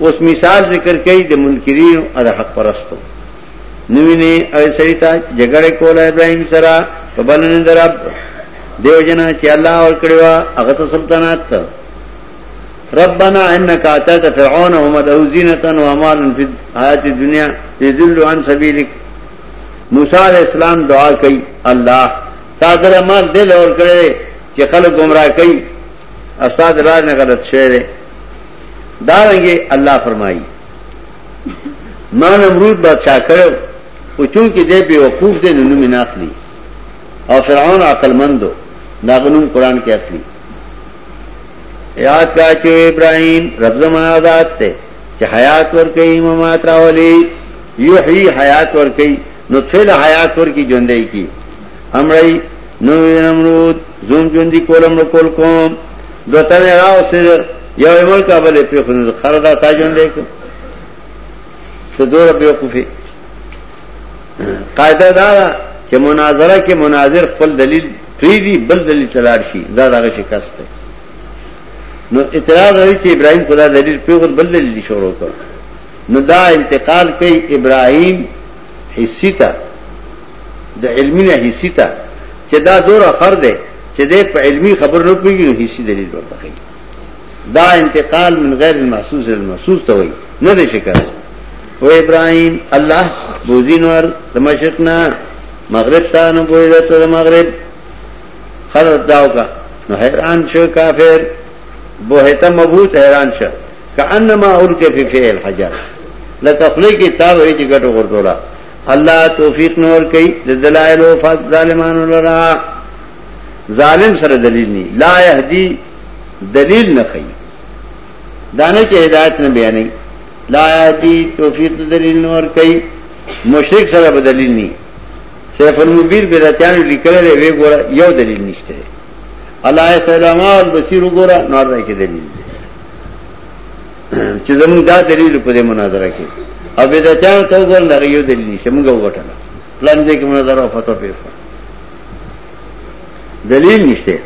اوس مثال ذکر کوي د منکرینو او د حق پرستو نو ویني او سړی ته جګړه کوله ابراهيم سره په بلنه درب دیو جنا چې الله اور کړو هغه ته سلطنت ربنا انك اتيت فرعون ومدعو زينه واموالا في الحياه الدنيا يذل عن سبيلك موسی علیہ السلام دعا کوي الله تا در مال دل اور کړي چې خلک گمراه کوي استاد راز نه غلط شوی دی دارنګه الله فرمایي ما نمرود بادشاہ کړو او چون کې دې به وقوف دې نو نه اخلي او فرعون عقل مندو دا غنوم قران کې اخلي یاد کا چې ابراهيم رب زما آزاد ته چې حیات ور کوي ممات راولي یحیی حیات ور کوي نو څل حیات ور کی ژوندۍ کی امرای نو وی نمرود زوم جوندی کولم نو کول کوم دو تن راو سے یو ملک بل پی خود خردا تا جون دے کو تو دو رب یوقفی قاعده دا دا چې مناظره کې مناظر خپل دلیل پریدي بل دلیل تلاړ شي دا دغه شکست دی نو اعتراض لري چې ابراهيم خدا دلیل پیغور بل دلیل شروع کړ نو دا انتقال کوي ابراهيم حصي ته د علمي نه حسي ته چې دا دوره خر دی چې دی په علمي خبر نه پوهېږي نو حسي دلیل ورته ښيي دا انتقال من غیر المحسوس المحسوس ته وایي نه دی شي کړی و ابراهيم الله بوزي نور د مشرق نه مغرب ته نو بوزي ته د مغرب خلل داو کا نو حیران شو کافر بوهته مبوت حیران شو کانما الکه فی فعل حجر لکه خلی کې تاو هیڅ ګټو ورته الله توفیق نور کوي د دلایل او فض ظالمانو لرا ظالم سره دلیل نه لا يهدي دلیل نه کوي دانه چې هدایت نه بیانې لا يهدي توفیق دلیل نور کوي مشرک سره بدلیل نه سیف المبیر بدعتانو لیکل دی وی ګوره یو دلیل نشته الله السلام او بصیر ګوره نور راکې دلیل دی چې زموږ دا دلیل په دې مناظره کې او به دا چا ته وګورل دا یو دلیل نشي موږ وګټل پلان دې کې مناظره فتوا پیښ دلیل نشته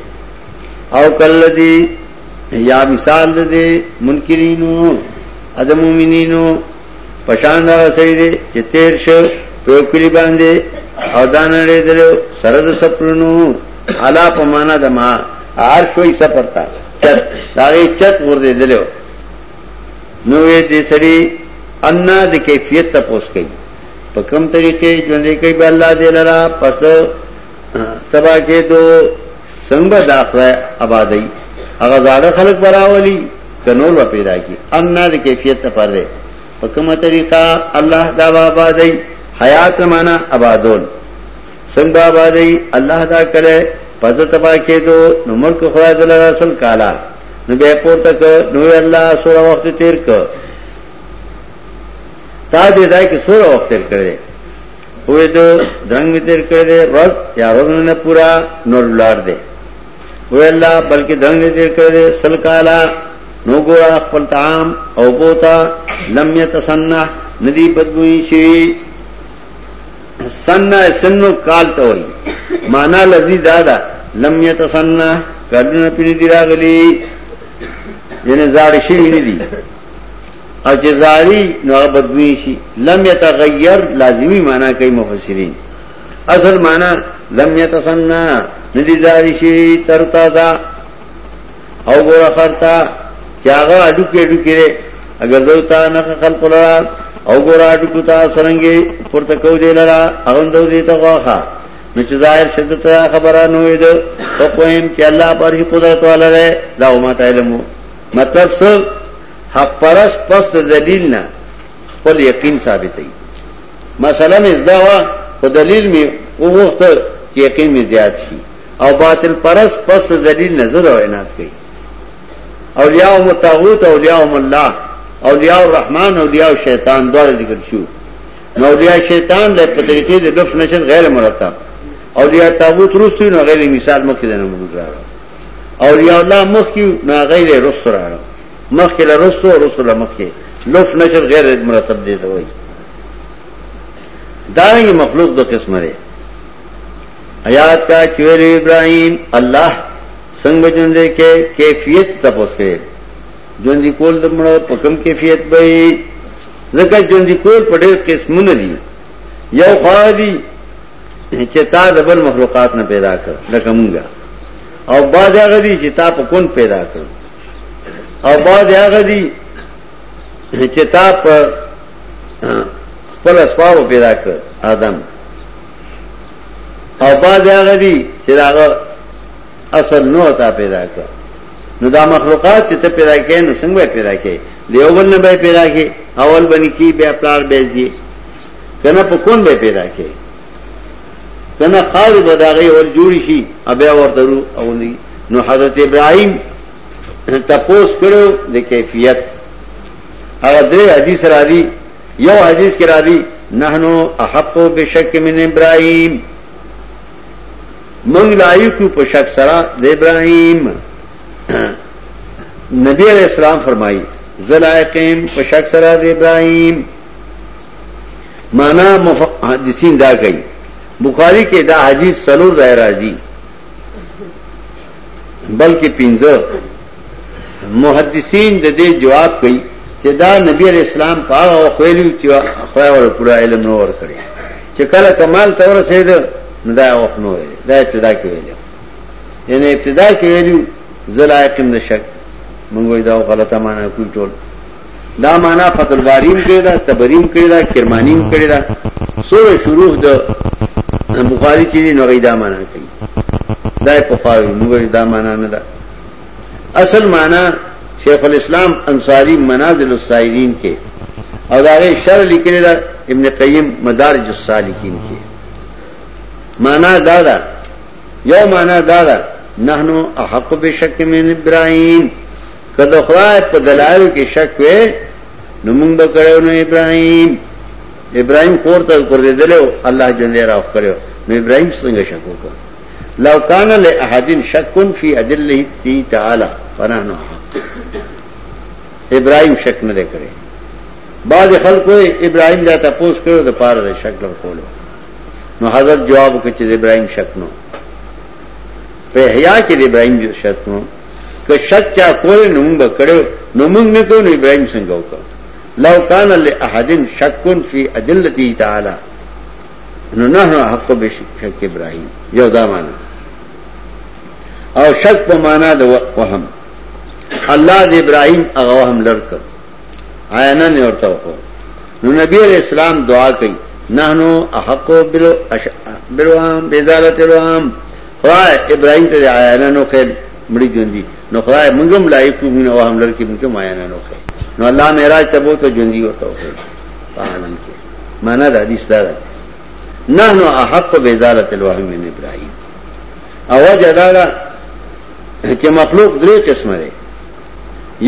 او کله دې یا مثال دې منکرینو ادم مومنینو پشان دا سړی دی چې تیر شو په یو کلی باندې او دا نړې دلو سره د سپرونو علا په معنا د ما هر شوي سفر تا چت داغه چت ور دې دلو نو دې سړی ان د کیفیت تپوس کوي په کوم طریقې ژوندې کوي بل الله دې لرا پس تبا کې دو څنګه دا خدای آبادی هغه زاړه خلک براولي کنور و پیدا کی ان د کیفیت ته پر دی په کومه طریقه الله دا آبادی حیات معنا آبادول څنګه آبادی الله دا کړي پدې تبا کې دو نو ملک خدای دل رسول کالا نو به پورته ک نو الله سره وخت تیر ک تا دې ځای کې سره وخت تیر کړی اوې ته درنګ می تیر کړی دی ورځ یا ورځ نه پورا نور ولار دی او الله بلکې درنګ می تیر کړی دی سل کالا نو ګور خپل طعام او بوتا لم یتسنه ندی بدبوئی شي سنه سنو کال ته وای معنا لذي دادا لم یتسنه کډنه پینې دی راغلی ینه زاړ شي نه دی او چې زاری نو هغه بدبوی شي لم يتغير لازمی معنا کوي مفسرین اصل معنا لم يتسنى ندی زاری شي تر تازه او ګور خرتا چې هغه اډو کې اډو کې اگر زو تا نه خلق لرا او ګور اډو کو تا سرنګي پورته کو دی لرا هغه دو دی ته واخا نو چې ظاهر شدت خبره نه وي ده او کوم چې الله پر قدرت والا ده دا ما تعلمو مطلب څه حق پرس پس د دلیل نه خپل یقین ثابتوي مسله مې زده وا خو دلیل مې وغوښته چې یقین مې زیات شي او باطل پرس پس د دلیل نه زده وینات کوي اولیاء هم طاغوت اولیاء هم الله اولیاء الرحمن اولیاء شیطان دواړه ذکر شو نو اولیاء شیطان د په طریقې د ډف نشن غیر مرتب اولیاء طاغوت رسو نو غیر مثال مخې نه موږ راغلو اولیاء الله مخکی نو غیر رسو راړو مخکی له رسو رسو له مخکی لوف نشر غیر مرتب دی ته وای دا یې مخلوق دو قسمه دی آیات کا چویل ابراهیم الله څنګه ژوند کې کیفیت تاسو کې ژوند کول د مړو په کم کیفیت به زکه ژوند کول په ډېر قسمونه دي یو خادي چې تا د بل مخلوقات نه پیدا کړ لکه مونږه او بعد هغه دي چې تا په کون پیدا کړ او بعد هغه دي چې تا په خپل اسباب پیدا کړ آدم او بعد هغه دي چې هغه اصل نو تا پیدا کړ نو دا مخلوقات چې ته پیدا کړې نو څنګه پیدا کړې دیو بل نه پیدا کړې اول باندې کی بیا پلار بیزي کنه په کون به پیدا کې کنه خار به داغه ول جوړی شي بیا ورته رو او نه نو حضرت ابراهيم تپوس کړو د کیفیت هغه درې حدیث را دي یو حدیث کې را دي نحنو احق بشک من ابراهيم من لایو کو په شک سره د ابراهيم نبی علیہ السلام فرمایي زلائقم په شک سره د ابراهيم مانا محدثین دا کوي بخاری کې دا حدیث سلور ځای راځي بلکې پنځه محدثین د دې جواب کوي چې دا نبی علیہ السلام په هغه وخیلو چې خدای ور پورا علم نو ور کړی چې کله کمال تور رسید نو دا وخت نو ویل دا ابتدا کې ویل یعنی ابتدا کې ویلو زلایقم نشک مونږ دا غلطه معنا کوی ټول دا معنا فتح الباری هم کړی دا تبری هم کړی دا کرمانی هم کړی دا سوره شروع د بخاری چې نو غیدا معنا کوي دا په خاوی موږ دا معنا نه ده اصل معنا شیخ الاسلام انصاری منازل السائلین کې او دا غي شر لیکلی دا ابن قیم مدارج السالکین کې معنا دا ده یو معنا دا ده نحنو احق بشک من ابراهیم که د خدای په دلایلو کې شک وې نو موږ به کړو نو ابراهيم ابراهيم خور ته ورګرځیدلو الله جنې راو کړو نو ابراهيم څنګه شک وکړ لو کان له احدن شک فی ادله تی تعالی فنحنو ابراهيم شک نه کړي بعض خلکو ابراهيم دا تاسو کړو د پاره د شک لور کولو نو حضرت جواب وکړي چې ابراهيم شک نو په احیا کې د ابراهيم شک نو که شک چا کوله نو موږ کړو نو موږ نه کوو نو ابراهيم څنګه وکړ لو کان له احدن شکون فی ادلته تعالی نو نه حق به شک ابراهيم یو دا معنا او شک په معنا د وهم الله د ابراهيم هغه وهم لړک عینا نه ورته وکړ نو نبی علیہ السلام دعا کوي نحنو احق بالوام بذالت الوام خدای ابراهيم ته عيانان وخيل مړي ژوندي نو خدای موږ هم لایق یو موږ هم لر کې موږ هم عيانان وخيل نو الله معراج ته بوته ژوندي ورته وخيل په عالم کې معنا د حدیث دا ده نحن احق بذالت الوحي من ابراهيم او جداله چې مخلوق درې قسمه دي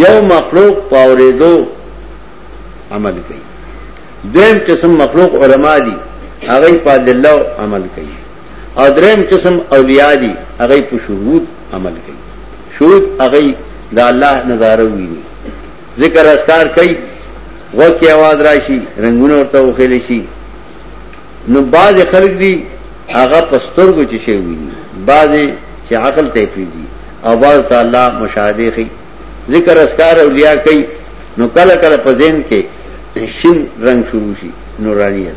یو مخلوق پاورې دو عمل کوي دیم قسم مخلوق علما دي هغه په دلو عمل کوي او دریم قسم اولیاء دی هغه په شهود عمل کوي شهود هغه د الله نظاره ویني ذکر اسکار کوي وکی आवाज راشي رنگونه ورته وخیل شي نو باز خلق دی هغه پسترګو چې شي ویني باز چې عقل ته پیږي او باز تعالی مشاهده کوي ذکر اسکار اولیاء کوي نو کله کله په ذهن کې شین رنگ شروع شي نورانیت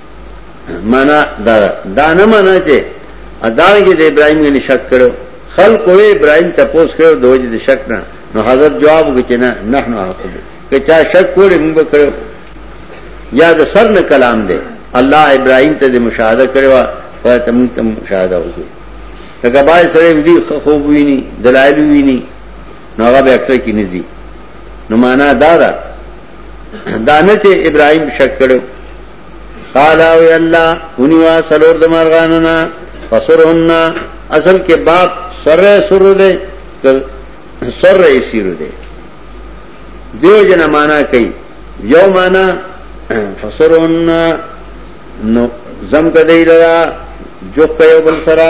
مانا دا دا نه مانا چې ادان کې د ابراهيم غني شک کړو خلق وې ابراهيم تپوس کړو د وجه د شک نه نو حضرت جواب وکړي نه نحنو حقوق که چا شک کړي موږ کړو یا د سر نه کلام دی الله ابراهيم ته د مشاهده کړو په تم تم مشاهده وکړي لکه بای سره دې خوب ویني دلایل ویني نو هغه به اکټر کې نزي نو معنا دا ده دانه چې ابراهيم شک کړو قال او الله هنيوا سلور د مرغاننا فسرهن اصل کې باب سره سر دے سر سیر دے دیو جنا مانا کئی یو مانا فسرهن نو زم کدی لرا جو کيو بل سره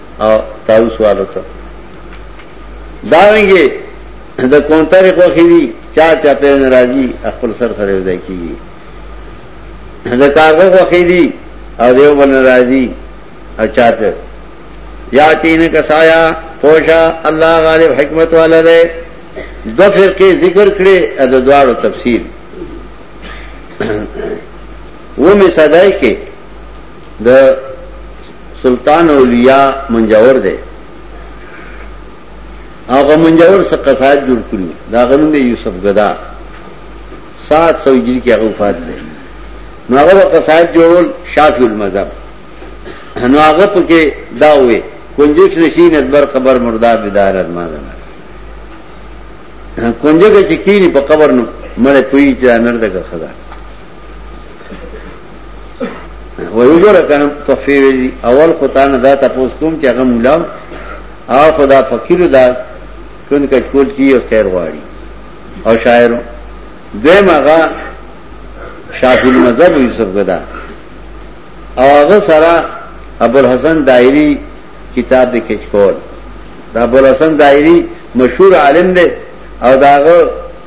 او تاوس والوته دارنګي د کونتر خوخي دي چا چا په ناراضي خپل سر سره وځي کیږي د کارغو خوخي دي او دیو بل ناراضي او چاته یا تین کسایا پوشا الله غالب حکمت والا ده دو فرقه ذکر کړي د دواړو تفسیر و می صدای کې د سلطان اولیاء منجور دی هغه منجور څخه قصائد جوړ کړو دا غنوم دی یوسف غدا 700 هجری کې هغه وفات دی نو هغه قصائد جوړول شافعی المذهب نو هغه پکې دا وې کنجوش نشین ادبر قبر مردا بدار ادمانه کنجګه چې کینی په قبر نو مړ پوی چې نرده کا خدا وای وګوره کنه تحفه ویلي اول خو تا نه دا تاسو کوم چې هغه مولا او خدا فقیر دا کون کچکول کی او خیر غواړي او شاعر دیم هغه شافعی مذهب یوسف غدا او هغه سره ابو الحسن دایری کتاب د کچکول دا ابو الحسن دایری مشهور عالم دی او داغه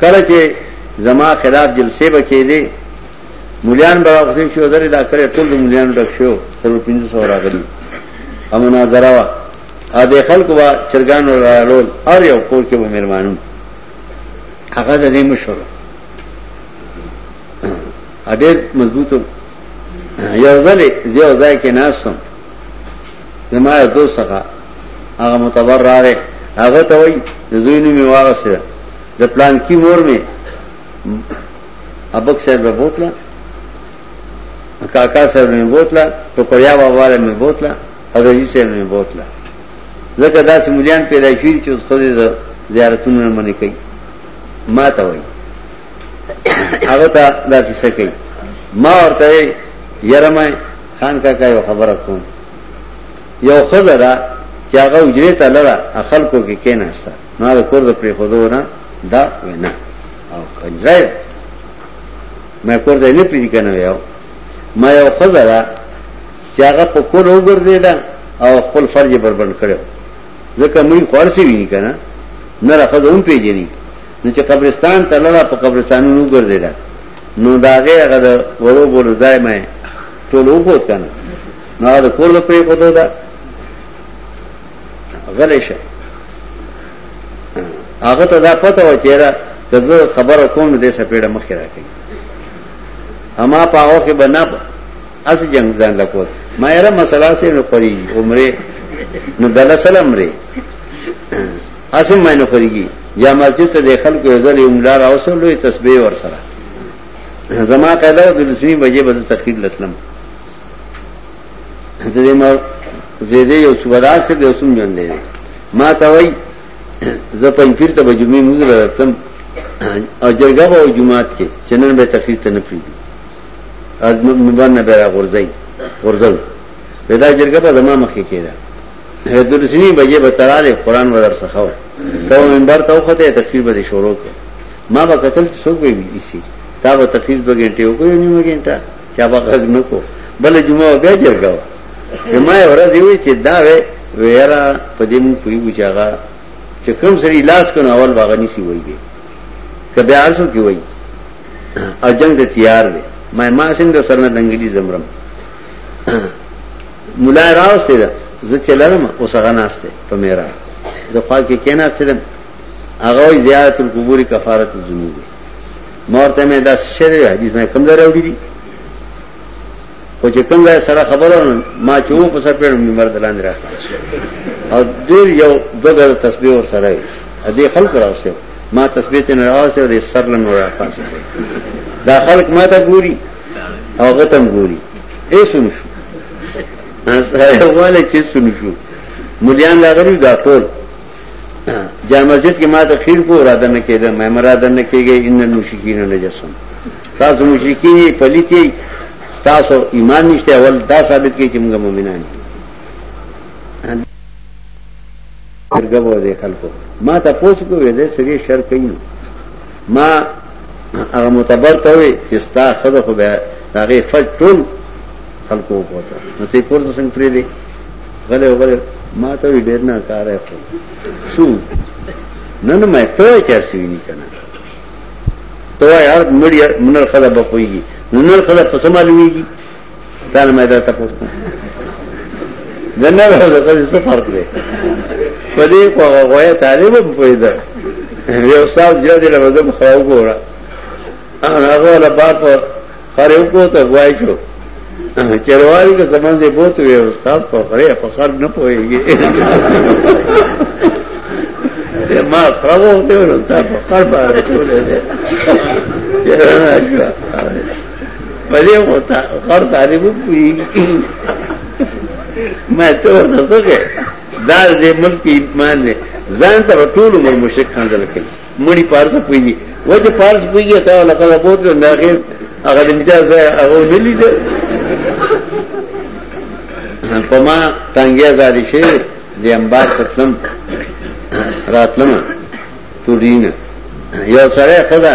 کله چې زما خلاف جلسې به کېدې مليان به راغلي شو درې دا کړې ټول د مليان ډک شو سره 1500 راغلي امنا دراوا ا دې خلکو با چرګان ورالول ار یو کور کې به مېرمانو هغه د دې مشور ا دې مضبوط یو ځلې زه ځای کې ناستم زما یو دوست څخه هغه متبر راغی هغه ته وای د زوی نوم یې واغسته د پلان کی مور می ابک صاحب به بوتله کاکا صاحب می بوتله ټوکریا بابا می بوتله حضرت صاحب می بوتله ځکه دا چې مليان پیدا شوي چې اوس خو دې زیارتونو نه منې کوي ما ته وایي هغه ته دا کیسه کوي ما ورته یې یاره ما خان کاکا یو خبره کوم یو خزه ده چې هغه اجرې ته لره خلکو کې کې نهسته نو هغه کور د پرې خودو نه دا وینا او کنجره مې کور دې نه پری کنه یو ما یو خزه ده چې هغه په کور وګرځیدا او خپل فرض بربند کړو ځکه مې خورسي ویني کنه نه راخذ هم پیژني نو چې قبرستان ته لاړه په قبرستانونو وګرځیدا نو داغه هغه د وړو بولو ځای مې ټول وګوت کنه نو هغه کور د پرې کوته دا غلې شه هغه ته دا پته و چې را کزه خبره کوم دې سپېړه مخ راکې اما پاو کې بنا اس جنگ ځان لکوت ما یې را مسله سره پری عمره نو دلسل عمره اسم مینو خریږي یا مسجد ته د خلکو یو ځل املا راوسو لوی تسبیح ور سره زما قاعده د لسمی بجې به تقریر لتلم د دې مر زیدې یو صوبدار سره یو سم ژوند دی ما ته وای زه پنځیر ته بجمه موږ راتم او جرګه به جمعات کې چنن به تقریر ته نه پیږي از مبان نه به غورځي غورځل ودا جرګه به زما مخې کېده دلسنی بجې به تراله قران ودر سخاو ته منبر ته وخته تقریر به شروع کړ ما به قتل څوک به ایسی تا به تقریر دو غنټه وکړو نیمه غنټه چا به غږ نکو بل جمعه بیا جرګاو ما ورځ وی چې دا وی ویرا په دې مون پوی بچاغا چې کوم سری لاس کو اول باغ نیسی وای به کبه ارسو کی وای او جنگ ته تیار دی ما ما څنګه سرنه دنګلی زمرم ملا یې راوستې ده، زه چې لړم اوس هغه ناست دی په محراب، زه خوا کې کېناستېدم، هغه وایي زیارت القبور کفارت الذنوب دی، ما ورته مې دا څه شی دی حدیث مې کوم ځای راوړي دي خو چې کوم ځای سره خبره ونه ما چې و په سر پیړم مې مرد لاندې را او ډېر یو دوه غزه تسبیح ور سره وي ا دې خلک راوستي ما تسبیح ته نه راوستي د سر لنور راځي دا خلک ما ته ګوري هغه تم ګوري اے سن شو هغه چې سن شو مليان راغلي دا ټول جامع مسجد کې ما ته خیر کو اراده نه کېده مې مراده نه کېږي ان المشرکین نجسون تاسو مشرکین پلیتی تاسو ایمان نشته اول دا ثابت کړئ چې موږ مؤمنان یو جرګه به دې خلکو ما ته پوس کو وې دې سړي شر کوي ما هغه متبر ته وې چې ستا خدای خو به هغه فج ټول خلکو وکړه نو ته کور ته څنګه پرې دې غلې غلې ما ته ډېر نه کار ہے خو شو نه نه مې ته چر شي نه کنه ته یار مړی منر خدا به کوي نو نر خدا په سمالويږي دا نه مې دا تاسو ته دا نه راځه دا څه فرق دی په دې کوه غوې طالب په پیدا یو استاد جوړ دی له زم خو وګوره هغه له بار په خره وکړو ته غوای شو چرواری که زمان دې بوت وي استاد په خره په خر نه پويږي ما خراب وته ورته په خر باندې کولې پدې وتا غر طالب کوي ما ته ورته څه کې دا دې ملک ایمان نه ځان ته ټول عمر مشرک خندل کوي مړي پارس پوي وځه پارس پوي تا لکه بوت نه غیر هغه دې مجا ځای هغه نه لیدل په ما تنګیا زادي شي د انبار تتلم راتلم تورینه یو سره خدا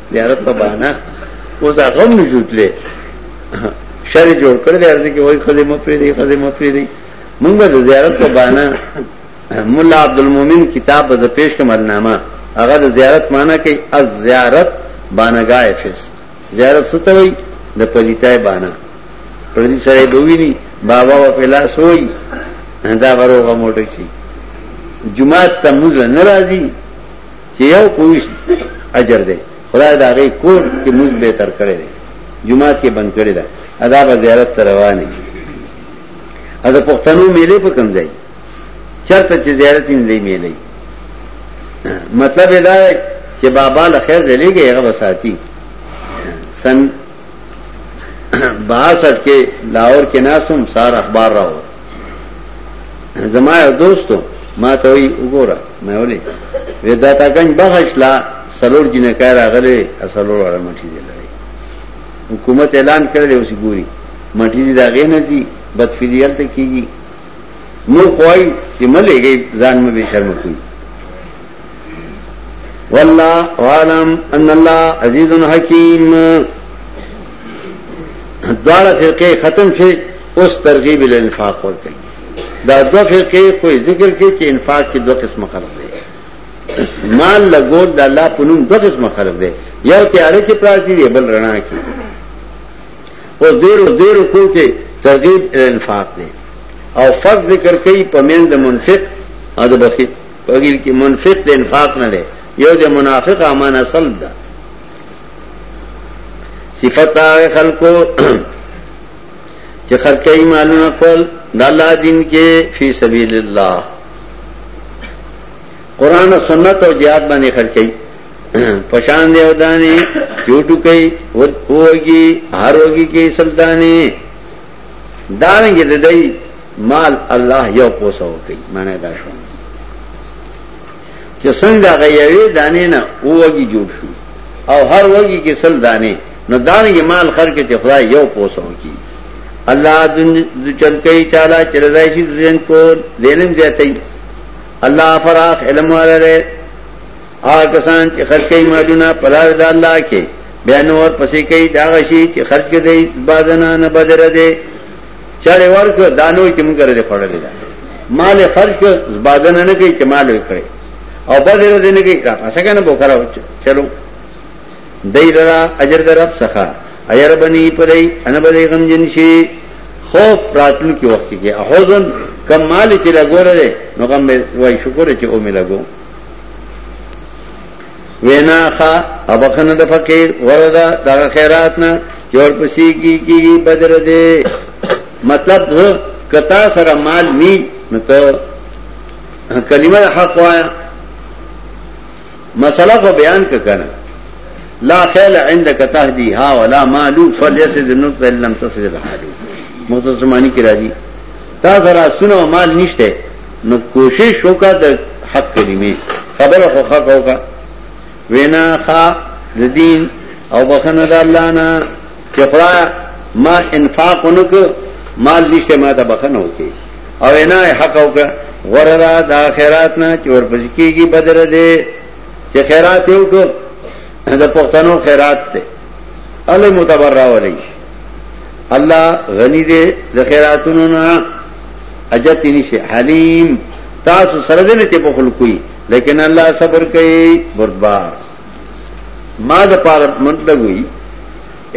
زیارت په بانه اوس هغه هم نشو تللی شر یې جوړ کړی دی هر ځای کې وایي ښځې مه پرېږدئ ښځې مه پرېږدئ مونږ به د زیارت په بانه ملا عبدالمومن کتاب به زه پېښ کړم النامه هغه د زیارت معنا کوي از زیارت بانګاه افس زیارت څه ته وایي د پلیتای بانه پردي سره به ویني بابا و پلاس وایي دا بروغه موټه کی جمعه ته موږ نه راځي چې یو پویش اجر دی خدای دا غي کور کې موږ به تر کړی دی جمعات کې بند کړی دا ادا به زیارت ته روان دي ادا پښتنو میلې په کم ځای چرته چې زیارت یې نه میلې مطلب دا دی چې بابا له خیر دې لګي هغه وساتي سن 62 کې لاهور کې ناسوم سار اخبار راو زما یو دوستو ما ته وی وګوره مې ولې وې دا تا گنج بخش لا سلور جنې کای راغلې اصلور وړه مټی دی لري حکومت اعلان کړل اوس ګوري مټی دی دا غې نه دي بدفیدیل ته کیږي مو خوای چې ملې گئی ځان مې به شرم کوي والله عالم ان الله عزیز حکیم دواړه فرقه ختم شي اوس ترغیب ال انفاق ورته دا دو فرقه خو ذکر کې چې انفاق کې دوه قسمه خلق دي مال لګور د الله په نوم دوه قسمه خلق دي یو تیارې کې پراتی دی بل رڼا کې او دیر او دیر کو کې ترغیب ال انفاق دي او فرض ذکر کوي په مند منفق او د بخیل پګیر کی منفق د انفاق نه دی یو د منافق امانه صلب ده صفت هغه خلکو چې خرچي مالونه خپل د الله دین کې فی سبیل الله قران او سنت او jihad باندې خرچي پشان دی ودانی چوټو کوي وږي هر وږي کې سلطانی دارنګ د دای مال الله یو پوسه وکي معنی دا شو چې څنګه غیوي دانه نه اوږي جوړ شو او هر وږي کې سل دانه نو دارنګ مال خرج ته خدای یو پوسه وکي الله د چل کوي چاله چې رضای شي ځین کو دینم زیاتې الله فراخ علم والے آ کسان چې خرج کوي مالونه پلار د الله کې بیا نور پسې کوي دا غشي چې خرج کړي بازنا نه بدر دي چاړې ورک دانو چې موږ لري خړلې ده مال خرج کړ زبادنه نه کوي چې مال یې کړی او بدر دې نه کوي را پاسه کنه بوخرا چلو دای لرا اجر در رب څخه اجر بني پدای ان بده غم جن شي خوف راتلو کې وخت کې احوزن کم مال چې لګوره نو غم وای شکر چې او مې لګو وینا، ښه او بخښنه د فقیر غوره ده د هغه خیرات نه چې ورپسې کی کیږي بدر دی مطلب ده که تا سره مال نی نو ته کلمه حق وایا مسله خو بیان که کنه لا خیل عندك تهديها ولا مالو فليسد النطق ان لم تصد الحال مختصر معنی کی راځي تا سره سونه مال نشته نو کوشش وکا د حق کلمې خبره خو حق وکا وینا خا د دین او بخنه د الله نه چې خدای ما انفاق ونک مال نشته ما ته بخنه وکي او وینا حق وکا وردا د اخرات نه چې ورپسې کیږي بدر دې چې خیرات یو کو د پښتنو خیرات ته اله متبرع ولې الله غنی دې د خیراتونو نه حاجت یې نشي حلیم تاسو سره دې نه چې په خلکوي لیکن الله صبر کوي بردبار ما د پاره منډه وي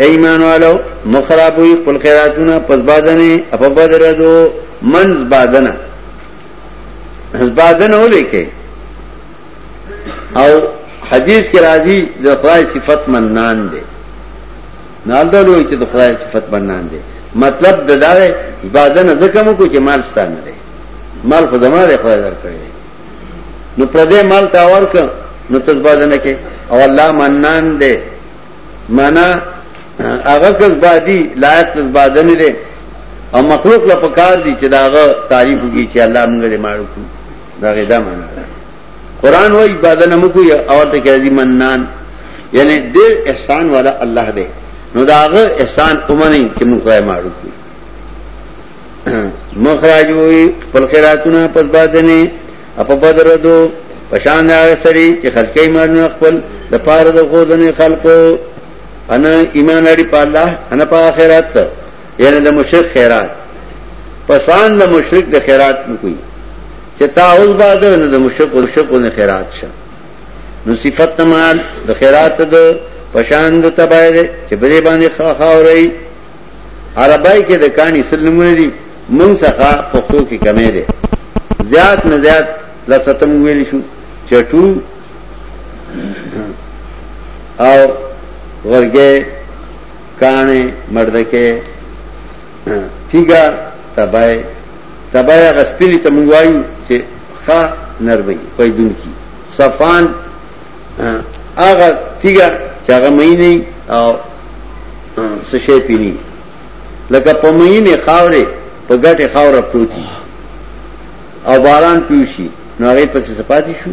ایمان والو مخرابوي خپل خیراتونه پس بادنه په بدر دو منز بادنه از بادنه ولیکي او حدیث کې راځي د خدای صفت منان دي نالدل وای چې د خدای صفت بنان دی مطلب د داوی عبادت نه ځکه مو کو چې مال ستانه دی مال خو زما دی خدای درکړي نو پر دې مال تا ورک نو تاسو باندې نه کې او الله منان دی معنا هغه کس بادي لایق کس باندې نه دی او مخلوق لا پکار دي چې داغه تعریف وکړي چې الله موږ دې مالو کو دا غدا معنا قرآن و عبادت نه مکو یا اور ته کې دي منان یعنی ډېر احسان والا الله دی نو داغه احسان اومني چې موږ یې ماړو کی مخراج وي خپل خیراتونه پس بادنه اپ بدر دو پشان هغه سری چې خلکې مارنه خپل د پاره د غوډنې خلکو انا ایمان لري په الله انا په آخرت یعنی د مشرک خیرات پسان د مشرک د خیرات نه کوي چې تا اوس باده نه د مشرک او مشرک نه خیرات شه نو صفت تمال د خیرات د پشان د تبای ده چې بری باندې خاوري عربای کې د کانی سلمونه دي مون څخه پښتو کې کمې ده زیات نه زیات لساتم ویل شو چټو او ورګه کاڼی، مردکی، تیږه، تبی، تبی هغه سپیلي ته موږ وایو چې ښه نرمي پیدونکي، صفان هغه تیږه چې هغه مینه او څه شی پینی لکه په مینه خاورې په ګټه خاوره پروتي او باران پیوشي نو هغه پسې سپاتې شو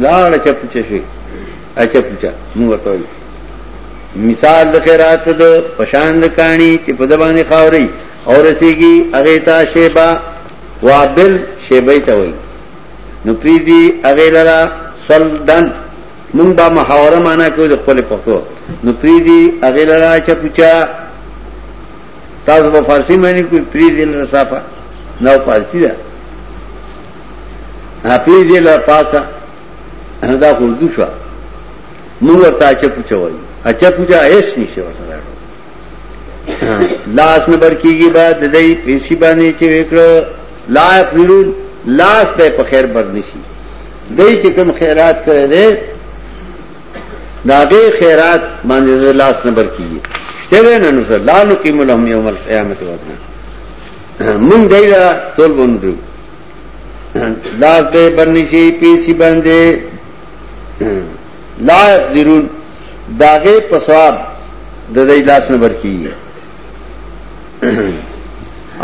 لاړه چپچه شي اچپچه موږ ته وي مثال د خیرات د پشان د کانی چې په دبانې خاوري او رسیږي هغه ته شیبا وابل شیبې ته وي نو پری دی هغه لرا سلدن مونږ به محاوره معنا کوو د خپل پښتو نو پری دی هغه لرا چپچا تاسو په فارسی معنی کوئی پری دی لرا صافه نو فارسی ده هپی دې لا پاکه دا خوردو شو موږ ورته اچا پوچا وایو اچا پوچا هیڅ نشي ورته لاس نه برکیږي بعد د دې پیسې باندې چې وکړه لا فیرون لاس به په خیر بر نشي دای چې کوم خیرات کړی دی داغه خیرات باندې لاس نه برکیږي شته نه نو لا نو قیمت هم یوم القیامت ورنه مونږ دایلا تول بندو لاس به باندې شي پیسې باندې لا يقدرون داغه په ثواب د دې لاس نه برکی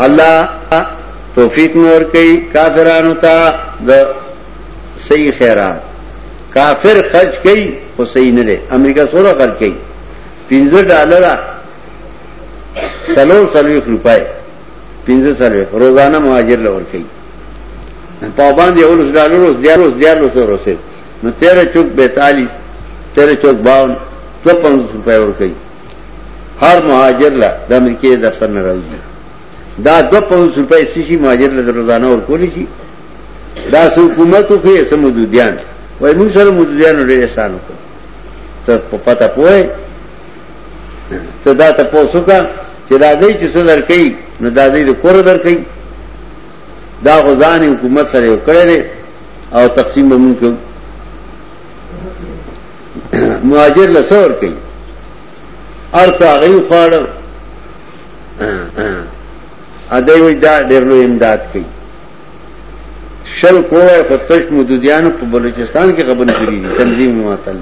الله توفیق نور کوي کافرانو ته د صحیح خیرات کافر خرج کوي خو صحیح نه دی امریکا سره خرج کوي 15 ډالر سلور سلویخ روپای پنځه سلویخ روزانه مهاجر لور کوي په باندې اولس ډالر اوس دیار اوس دیار لوسه ورسې نو 13 چوک 42 13 چوک 52 تو 500 روپای ور کوي هر مهاجر لا د امریکای دفتر نه راځي دا 2500 روپای سشي مهاجر له روزانه ور کولی شي دا حکومت خو یې سمودودیان وای موږ سره مودودیان ډېر احسان وکړ ته په پتا پوهه ته دا ته پوسو کا چې دا دې چې څه درکې نو دا دې د کور درکې دا غزان حکومت سره یو کړی دی او تقسیم به مونږ کوو مهاجر له څور کوي ارڅ هغه خوړ ا دې وې دا ډېر لوی امداد کوي شل کروڑه خو تش مودودیانو په بلوچستان کې غبن کړی دي تنظیم معطل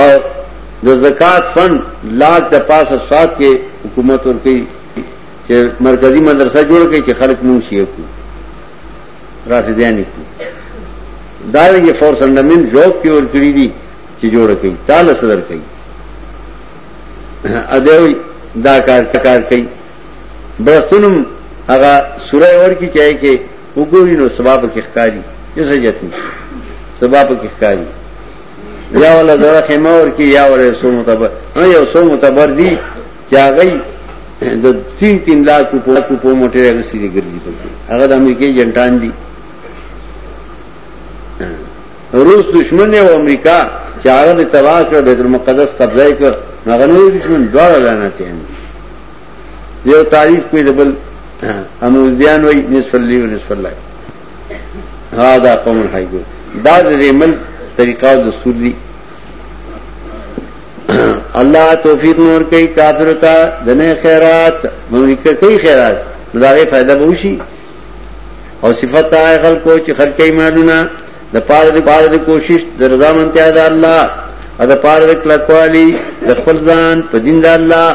او د زکات فند لاک د پاسه سات کې حکومت ورکی چې مرکزی مدرسه جوړ کړي چې خلک مونږ شي کو رافضیان کو دا یې فور سندمن جواب کې ور کړی دي چې جوړ کړي تعالی صدر کړي ا دې دا کار کار کړي بلستنم هغه سوره اور کی چای کې وګوري نو سبا په کې ښکاری جسه جتنی سبا په کې ښکاری یا ولا دغه خیمه اور کی یا ولا سو متبر نه یو سو متبر دی چې هغه د 3 3 لاک په په موټر هغه سړي ګرځي پکې هغه د امریکای جنټان دي روس دشمن او امریکا چې هغه تباہ کړ بیت المقدس قبضه کړ هغه نور دشمن دواړه لعنت یې دیو تعریف کوئی دبل اموزدیان وی نصف اللی و نصف اللہ ها دا قوم الحی گو دا دا دی ملک طریقہ و دستور دی اللہ توفیق نور کئی کافر تا دنے خیرات مملکہ کئی خیرات مداغی فائدہ بہوشی اور صفت آئے خلقو چی خرکی مالونا د پاره د پاره د کوشش د رضا منتیا د الله او د پاره د کلکوالی د خپل ځان په دین د الله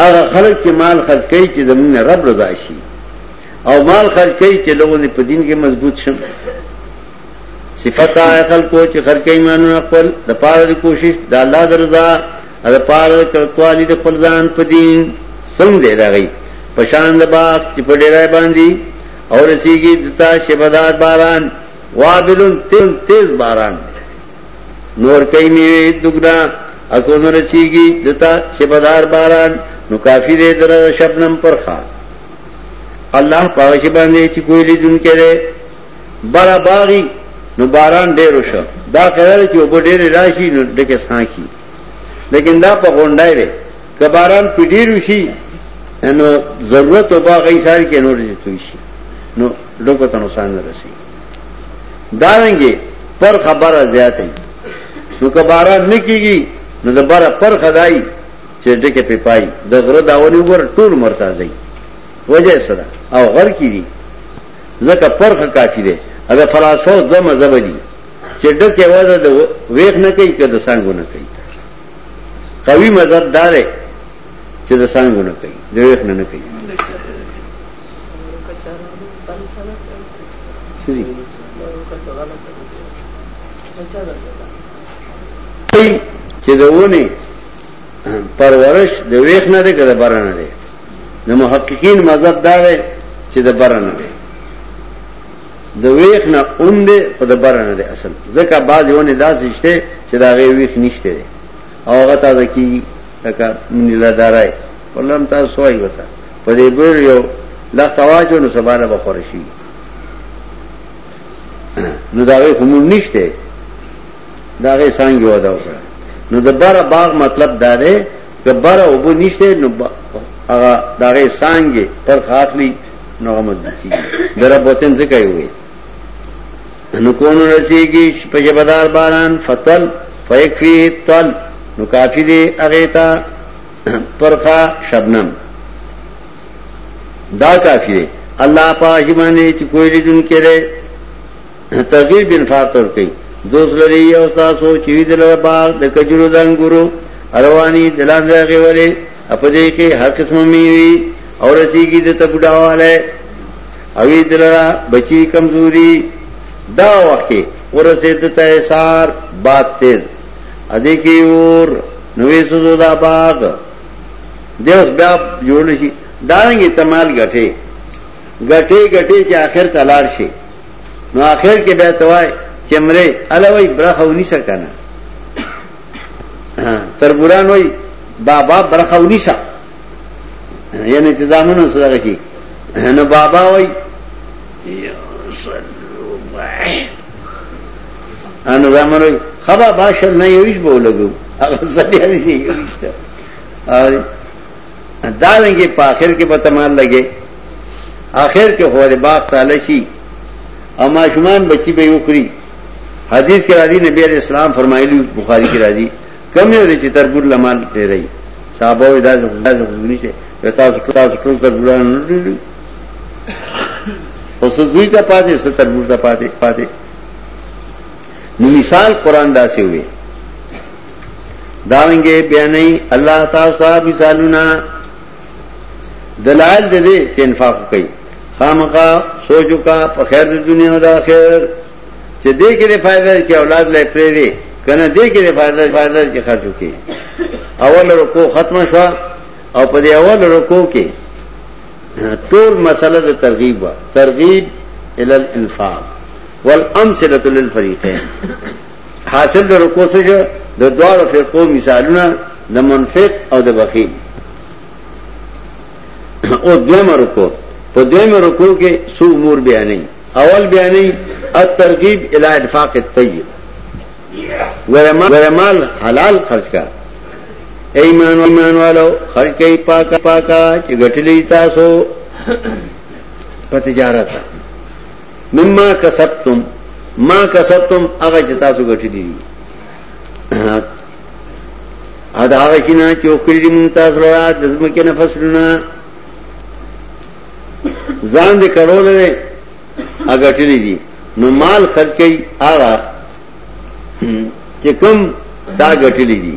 هغه خلک چې مال خرج کوي چې زمونږ رب رضا شي او مال خرج کوي چې لوګو په دین کې مضبوط شم صفات عقل کو چې خرج کوي مانو خپل د پاره د کوشش د الله د رضا او د پاره د کلکوالی د خپل ځان په دین څنګه دی راغی پشان د باغ چې په ډیرای باندې او رسیږي دتا شپدار باران وابلن تیز تیز باران نور کئی میوی دگنا اکو نو رسیږي دتا شپدار باران نو کافی دے در شبنم پرخا الله پاوش باندې چې کوئی لیدون کړي برا باغی نو باران ډیر وشو دا کړل چې وب ډیر راشي نو ډکه سانکی لیکن دا په غونډای دی که باران په ډیر وشي نو ضرورت او باغ یې ساري کې نور دي توي شي نو لوګو ته نقصان نه رسي دا رنګي پر خبره زیاتې نو که باران نه کیږي نو د بار پر خدای چې ډکه په پای د غره داونی ور ټول مرتازي وجه سره او غر کې دي ځکه پرخه کافی دی اگر فلسفه دوه مذهب دي چې ډکه وځه د ویښ نه کوي که د سانګو نه کوي قوی مذهب دا دی چې د څنګه نه کوي د ویښ نه نه کوي چې د ونی پرورش د ویښ نه دی که د بره نه دی د محققین مذهب دا دی چې د بره نه دی د ویخ نه اون دی خو د بره نه دی اصل ځکه بعضې ونې داسې شته چې د هغې ویخ نشته دی او هغه تازه کېږي لکه منیله داری والله هم تاسو څه وایي ورته په دې بیر یو لښته واچو نو سبا له به خوره شي نو د هغې خمور نشته د هغې څانګې وده وکړه نو د بره باغ مطلب دا دی که بره اوبه نشته نو هغه د هغې څانګې پر خاخلي نو هغه مضبوط کیږي د رب وطن څه کوي وي نو کون رسیږي په جبدار باران فتل فیکفی تل نو کافی دی هغه ته پرخه شبنم دا کافی دی الله پاک باندې چې کوئی لیدون کړي تغیب انفاق ور کوي دوست لري او تاسو چې دلته باغ د کجورو دنګورو اروانی دلاندې غوړي په دې کې هر قسمه میوي او رسیږي د تبډاواله او دلرا بچی کمزوري دا وخت ورسېد ته ایثار باد تیز ا دې کې اور نوې سوزو دا باغ دیوس بیا جوړ شي دانګي تمال غټه غټه غټه چې آخر تلار شي نو آخر کې به توای چمره الوی برخه ونی سکنه تربوران وای بابا برخه ونیسا یعنی چې دامنو سره شي نو بابا وای انا زامن وای خبا باشل نه یوش به لګو هغه ځلې دي او دا لنګي په اخر کې به تمال لګي اخر کې خو د باغ تعالی شي او ما شومان بچي به وکړي حدیث کې راځي نبی عليه السلام فرمایلی بخاری کې راځي کم یو چې تربور لمال ډېرای صحابه وې دا ځکه غوښنی چې تاسو تاسو ټول تربوران نه ډېری اوس دوی ته پاتې ست تربور ته پاتې پاتې نو مثال قران داسې وي داونګه بیانې الله تعالی مثالونه دلائل دې دې چې انفاق کوي خامخا سوچ وکا په خیر د دنیا او د آخرت چې دې کې دې فائدہ چې اولاد لې پرې دې کنه دې کې دې فائدہ فائدہ چې خرچ وکي اول رکو ختم شو او په دې اول رکو کې ټول مسله د ترغیب وا ترغیب ال الانفاق والامثله للفريقين حاصل د رکو څه شو د دواړو فرقو مثالونه د منفق او د بخیل او دویمه رکو په دویمه رکو کې څو امور بیانې اول بیانې الترغیب الی انفاق الطیب ورمال حلال خرج کا ایمان ایمان والو خرج کئ پاکا پاکا چې غټلې تاسو په تجارت مما کسبتم ما کسبتم هغه چې تاسو ګټلې دي ا دا هغه چې نه چې وکړي مون تاسو را د زمکه نه فصلونه ځان دې کړول نه هغه ټلې دي نو مال خرج کړي هغه چې کوم دا ګټلې دي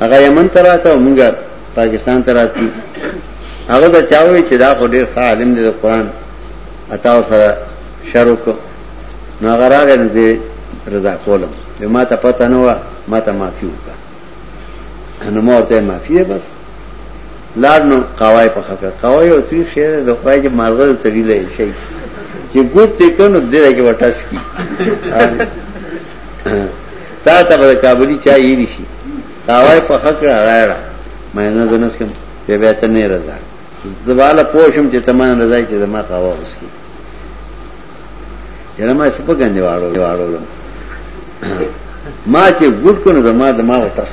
هغه یمن ته راته او موږ پاکستان ته راتلو هغه دا چاوي چې دا خو ډیر ښه عالم دی د قران اتا سره شروع کو نو هغه راغی نو دې رضا کولم به ما ته پته نه و ما ته معافي وکړه نو ما ورته معافي ده بس لار نو قوای په خکه قوای او تری شعر د خدای چې مالغه تری لای شي چې ګوت ته کنو دې کې وټاس کی تا ته به کابلی چا یې نشي تاوای په خکړه راړه مې نه زنس کوم به به ته نه رضا زواله پوښم چې تمان رضای چې زما قاوا اوس کی یره ما سپه ګندې واړو واړو ما چې ګډ کونه زما دماغ ټس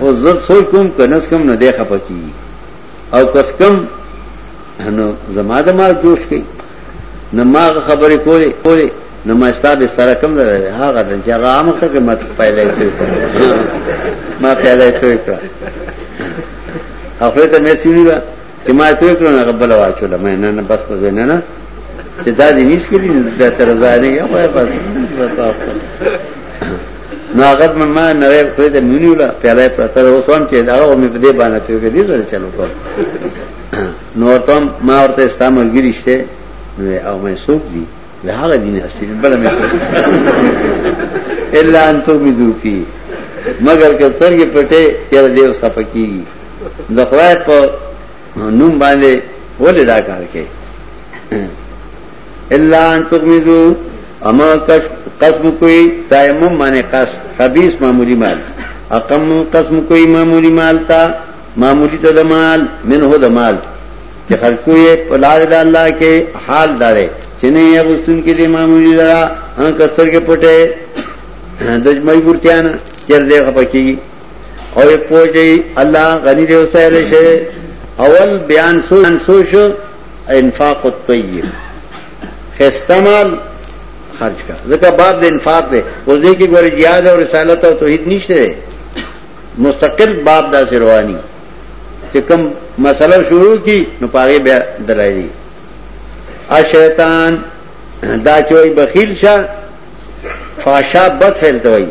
او زه سوچ کوم کنس کوم نه دی خپکی او کس کم نو زما دماغ جوش کړي نه ما هغه خبرې کولې کولې نه ما ستا به سره کم ده هغه د چې هغه عامه کړه ما پیدا کړې ما پیدا کړې کړه خپل ته مې سیونی را چې ما ته کړو نه قبل واچو له مې نه نه بس په نه نه چې دا دې نيس کړی دا تر ځانه یا په بس نو هغه ما نه خپل ته مونیولا پیاله پرتر اوسوم چې دا مې په دې باندې ته کې دې سره چلو کوم نو ورته وم، ما ورته ستا ملګري شته؟ نو وایي، هغه مې څوک دي؟ وایي، هغه دین هستي بله مې الا ان تغمضو فيه مګر که سترګې پټې چېرې دی اوس خفه کېږي د خدای په نوم باندې ولې دا کار کوي الا ان تغمضو اما قسم کوئی تایمم معنی قسم خبیث معمولی مال اقم قسم کوئی معمولی مال تا معمولی ته د مال منه د مال چې خرج کوی په لار د الله کې حال دارې چې نه یې غوستون کې د معمولی لرا ان کسر کې پټه د مجبورتیا نه چر دې خپکی او یې پوجي الله غنی دې وسایل شي اول بیان سو سوش انفاق الطیب خستمال خرج کا ځکه باب د انفاق دی اوس دې کې ګور جهاد او رسالت او توحید نشته مستقل باب دا سروانی چې کوم مسله شروع کی نو پاره بیا دلایلی ا شیطان دا چوي بخیل شه فاشا بد فعل دوی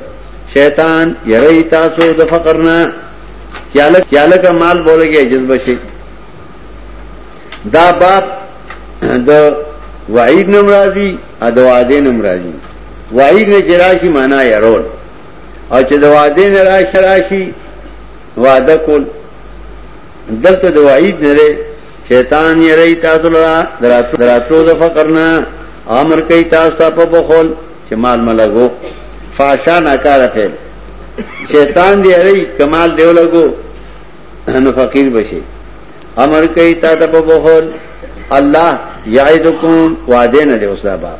شیطان یری تاسو د فقر نه چاله چاله کا مال بولږي جذب شي دا باب د وعید نمرازی ادوادین نمرازی وعید نه جراشی معنا یرول او چې د وعده نه راشه راشي وعده کول دلته د وعید نه لري شیطان یې رہی تاسو لرا دراتو دراتو د فقر نه امر کوي تاسو ته په بخول چې مال ملګو فاشا ناکاره فعل شیطان دی رہی کمال دیو لګو نو فقیر بشي امر کوي تاسو په بخول الله یعیدکم وعده نه دی اوسه باب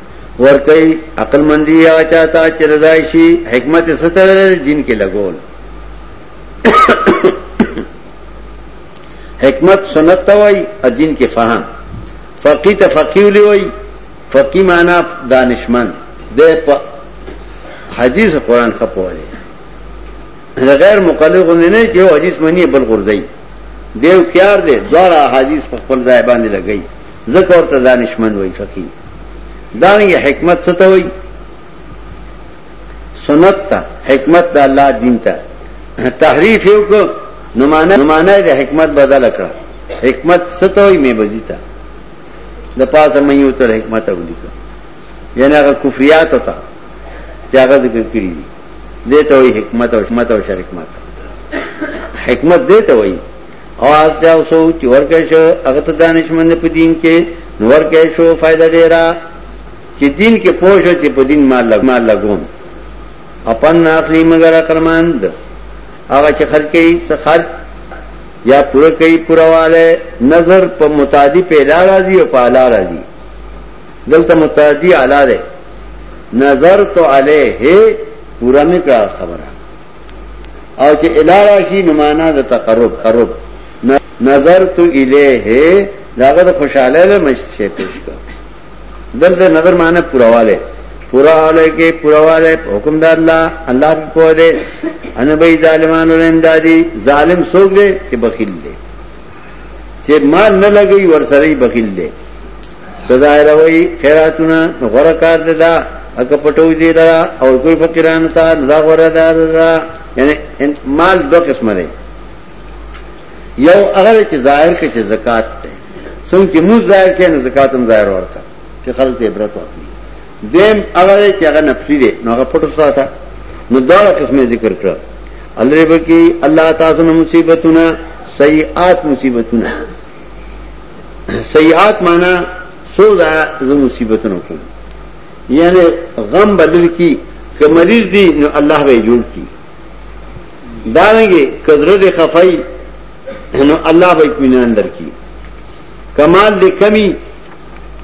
ورکي عقل مندي هغه چاته چې رضای شي حکمت ستر دین کې لګول حکمت سنت توای دین کې فهم فقی ته فقی ولي وای فقی معنا دانشمن د حدیث قران خپوالي غیر مقلد غو نه چې حدیث منی بل غرزي دیو خيار دي دواره حدیث په خپل ځای باندې لګي ځکه ورته دانشمند وایي فقيه دا یې حکمت څه ته وایي سنت ته حکمت د الله دین ته تحریف یو کو نو معنا نو معنا د حکمت بدل کړه حکمت څه ته وایي مې بزیتا د پاسه مې یو تر حکمت ولیکه یعنی هغه کفریات ته چې هغه ذکر کړی دي دته وایي حکمت او حکمت او شرکمت حکمت دته وایي او آس جاو سو چې ورکه شو هغه ته دانشمند په دین کې نو ورکه شو فائدہ ډیره چې دین کې پوه شو چې په دین مال لګ مال لګوم اپن اخلي مگر اقلمند هغه چې خرج کوي څه خرج یا پوره کوي پورواله نظر په متعدی په اعلی راضي او په اعلی راضي دلته متعدی اعلی ده نظر تو علیه پورا میکړه خبره او چې الارا شي نو معنا د تقرب قرب نظر تو الیه داغه د خوشاله له مشت شي پیش کړ دلته نظر معنا پورواله پورواله کې پورواله حکم د الله الله په دې ان به ظالمانو له امدادي ظالم څوک دی چې بخیل دی چې مان نه لګي ورسره بخیل دی که ظاهروئ خیراتونه نو غوره کار دی دا او که پټوئ دی لرا او ورکوئ فقیرانو ته نو دا غوره ده لرا یعنی مال دو قسمه دی یو هغه چې ظاهر کې چې زکات دی څنګه چې موږ ظاهر کې نو زکات هم ظاهر ورکړه چې خلک یې عبرت واخلي دیم هغه چې هغه نفلی دی نو هغه پټو ساته نو دا قسمه ذکر کړ الله رب کې الله تاسو نه مصیبتونه سیئات مصیبتونه سیئات معنی سو دا زه مصیبتونه کوم یعنی غم بدل کی که مریض دی نو الله به جوړ کی دارنګي کذره دی خفای نو الله به اطمینان درکې کمال دې کمی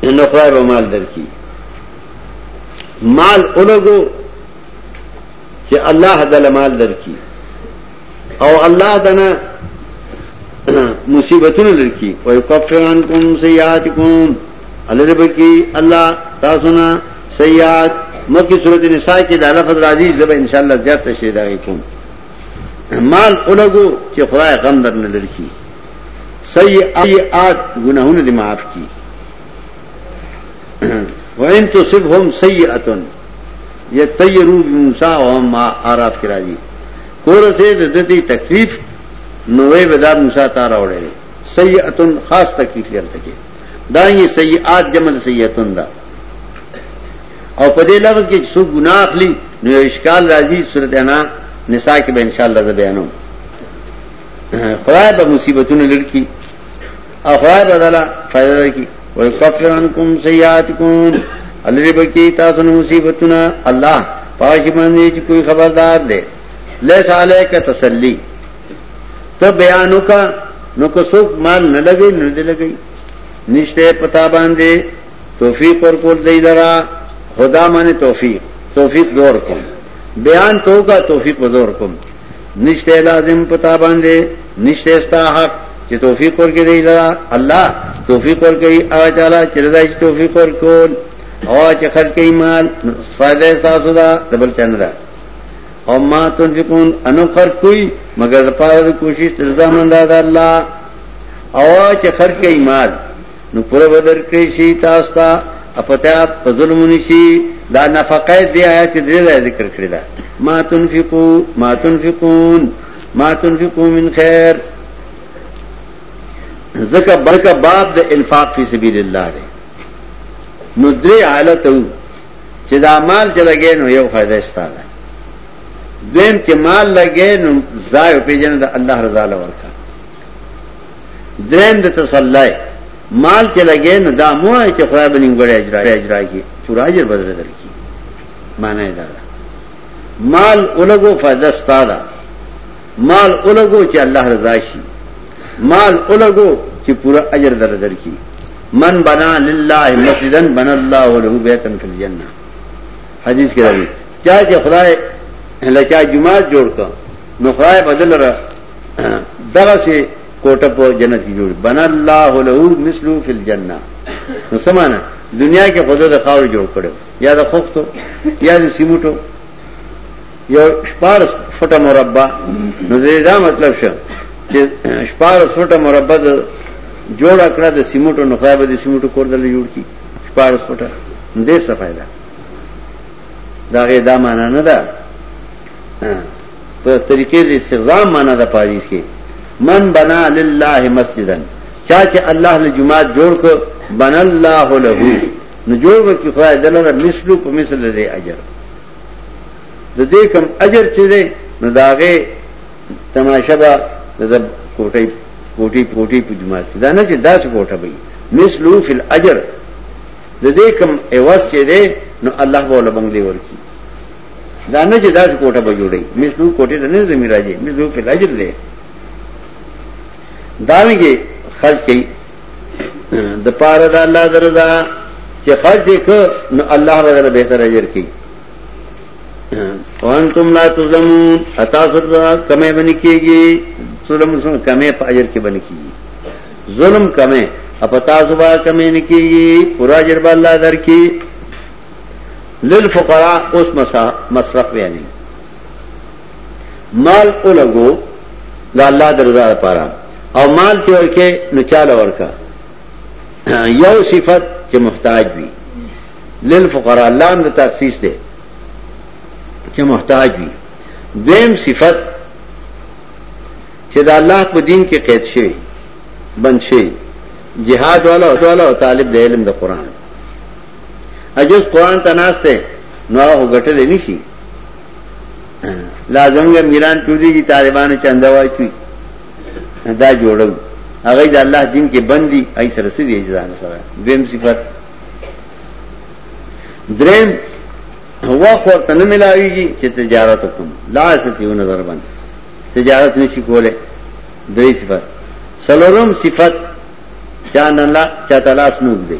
نو خدای به مال درکې مال اولګو چې الله دل مال درکې او الله دنا مصیبتونه لرکی او یکفران کوم سیئات کوم الله بکی الله تاسو نه سیئات مکه سورۃ النساء کې د لفظ راځي زب ان شاء الله زیات شي دا کوم مال اولګو چې خدای غم درنه لرکی سیئات ګناهونه دې معاف کی وَإِن تُصِبْهُمْ سَيِّئَةٌ يَطَّيَّرُوا بِمُوسَى وَمَن مَّعَهُ اعراف کې راځي کور سه د دتی تکلیف نوې بدا موسی ته راوړې سیئتن خاص تکلیف لرته کې دا یې سیئات جمع سیئتن دا او په دې لفظ کې څو ګناه اخلي نو اشکال راځي سورۃ انا نساء کې به ان شاء الله زه بیانوم خدای به مصیبتونه لړکی او خدای بدلا فائدہ درکی ويكفر عنكم سيئاتكم الری بکی تاسو نو مصیبتونه الله پاش باندې چې کوئی خبردار دی لیس علیک تسلی ته بیانو کا نو کو څوک مال نه لګي نه دی لګي نشته پتا باندې توفیق ور کول دی لرا خدا معنی توفیق توفیق دور کوم بیان تو کا توفیق دور کوم نشته لازم پتا باندې نشته ستا حق چې توفیق ورکړي دی لرا الله توفیق ورکړي او تعالی چې رضای چې توفیق ورکول او چې خرج کوي مال فائدہ تاسو دا دبل چنه ده او ما تنفقون انو خرج کوي مگر د پاره د کوشش رضا مند ده الله او چې خرج کوي مال نو پوره بدر کړی شي تاسو ته اپتیا په ظلم نشي دا نفقه دی آیات درې ځای ذکر کړی دا ما تنفقو ما تنفقون ما تنفقو من خیر زکه بلکه باب د انفاق فی سبیل الله دی نو درې حالت چې دا مال چې لګې نو یو فائدہ ستاله دویم چې مال لګې نو ځای په جن د الله رضا لورکا دریم د تسلی مال چې لګې نو دا مو چې خدای به نیمګړی اجرا اجرا کی پورا اجر بدل درکې معنی دا ده مال اولګو فائدہ ستاده مال اولګو چې الله رضا شي مال اولګو چې پورا اجر در درکې من بنا لله مسجدا بنا الله له بیتا فی الجنه حدیث کې راځي چا چې خدای لچا جمعه جوړ کړ نو خدای بدل را دغه سي کوټه په جنت کې جوړ بنا الله له مثلو فی الجنه نو سمانه دنیا کې خدای د خاور جوړ کړو یا د خفتو یا د سیمټو یو شپارس فټه مربع نو دا مطلب شه چې شپارس فټه مربع جوړ کړه د سیمټو نو خدای به د سیمټو کور دل جوړ کی شپارس فټه ډیر څه فائدہ دا غي دا معنا نه ده په طریقې د استغزام معنا د پاریس کې من بنا لله مسجدا چا چې الله له جمعات جوړ ک بنا الله له نو جوړ وکي خدای دلته مثلو په مثل دې اجر د دې کم اجر چې دې نو داغه تماشه به د کوټي کوټي کوټي په جمعات دا نه چې داس کوټه وي مثلو فی الاجر د دې کم ایواز چې دې نو الله بوله بنگلې ورکی دا نه چې داسې کوټه به جوړي مثلو کوټه ته نه زمي راځي مثلو په اجر دی داویږي خرج کوي د پاره د الله درزا چې خرج دې ک نو الله بدل به تر اجر کوي وانتم لا تظلمون اتا سره کمه بنی کیږي ظلم سره کمه په اجر کې بنی کیږي ظلم کمه اپتا زبا کمه نه کیږي پورا اجر به الله درکې للفقراء اوس مصرف وی نه مال اولګو د الله درزا لپاره او مال ته ورکه نو چاله ورکا یو صفت چې محتاج وي للفقراء لام د تخصیص ده چې محتاج وي دیم صفت چې د الله په دین کې قید شي بند شي جهاد والا او طالب د علم د قران اجز قرآن ته ناس ته نو هغه خو ګټلی نه شي لا زمونږ میران چودېږي طالبانو چنده واچوي دا جوړو هغه د الله دین کې بندي ای سره سې دی ځان سره دیم صفت دریم هوا خور ته نه ملاويږي چې تجارت وکم لا ستیو نظر باندې تجارت نشي کوله درې صفت سلورم صفت چا نه لا چا تلاش نوګ دی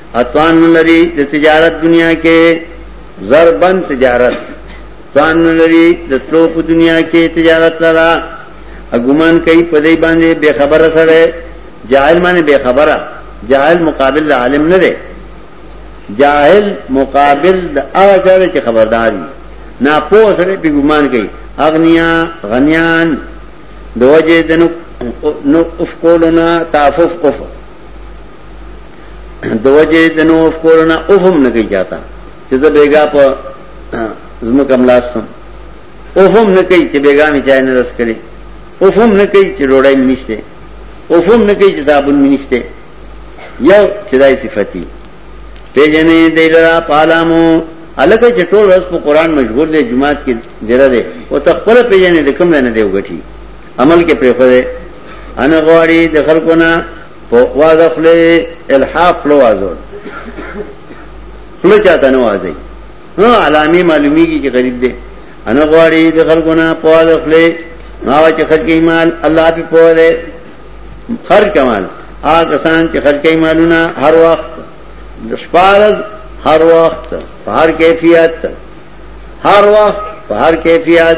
اتوان نلری د تجارت دنیا کې زربن تجارت توان نلری د تلو په دنیا کې تجارت لرا اګومان کوي په دې باندې بے خبره سره جاهل باندې بے خبره جاهل مقابل د عالم نه دی جاهل مقابل د هغه چاره چې خبردار وي نه پوه سره په ګومان کوي اغنیا غنیان دوجه د نو افکولنا تعفف افق د وجه د نو اف کورنا او هم نه کوي چاته چې زه بیګا په زمو کم لاستم او هم نه کوي چې بیګا می چای نه رس کړي او هم نه کوي چې ډوډۍ می نشته او هم نه کوي چې صابون می نشته یو چې دای صفتی پیجنې دیلرا پالامو الکه چې ټول ورځ په قران مشغول دی جمعات کې ډیره دی او تخپل پیجنې د کوم نه دی وګټي عمل کې پرې خو دی انا غواړي د خلکو نه په واده خپل الحاق خپل وازول خپل چاته نه وازي نو علامي معلومیږي چې غریب دی انا غواړي د خلکونه په واده خپل نو چې خرج کوي مال الله په پوهه ده خرج کمال هغه کسان چې خرج کوي مالونه هر وخت شپارل هر وخت په هر کیفیت هر وخت په هر کیفیت